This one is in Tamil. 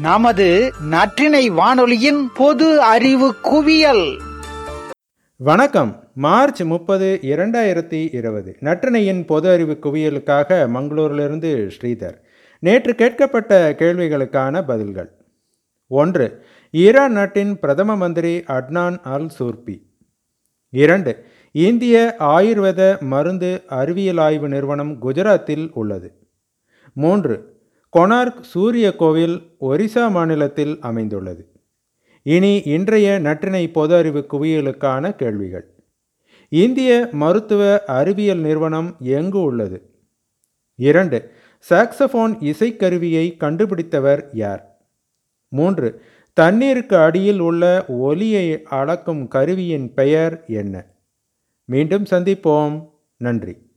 நமது நற்றினை வானொலியின் பொது அறிவு குவியல். வணக்கம். மார்ச் முப்பது இரண்டாயிரத்தி இருபது. நற்றினையின் பொது அறிவு குவியலுக்காக மங்களூரிலிருந்து ஸ்ரீதர். நேற்று கேட்கப்பட்ட கேள்விகளுக்கான பதில்கள். ஒன்று ஈரான் நாட்டின் பிரதம மந்திரி அட்னான் அல் சூர்பி இரண்டு இந்திய ஆயுர்வேத மருந்து அறிவியல் ஆய்வு நிறுவனம் குஜராத்தில் உள்ளது. மூன்று கொனார்க் சூரிய கோவில் ஒரிசா மாநிலத்தில் அமைந்துள்ளது. இனி இன்றைய நற்றினை பொது அறிவு குவியலுக்கான கேள்விகள். இந்திய மருத்துவ அறிவியல் நிறுவனம் எங்கு உள்ளது? இரண்டு சாக்சபோன் இசைக்கருவியை கண்டுபிடித்தவர் யார்? மூன்று தண்ணீருக்கு அடியில் உள்ள ஒலியை அளக்கும் கருவியின் பெயர் என்ன? மீண்டும் சந்திப்போம். நன்றி.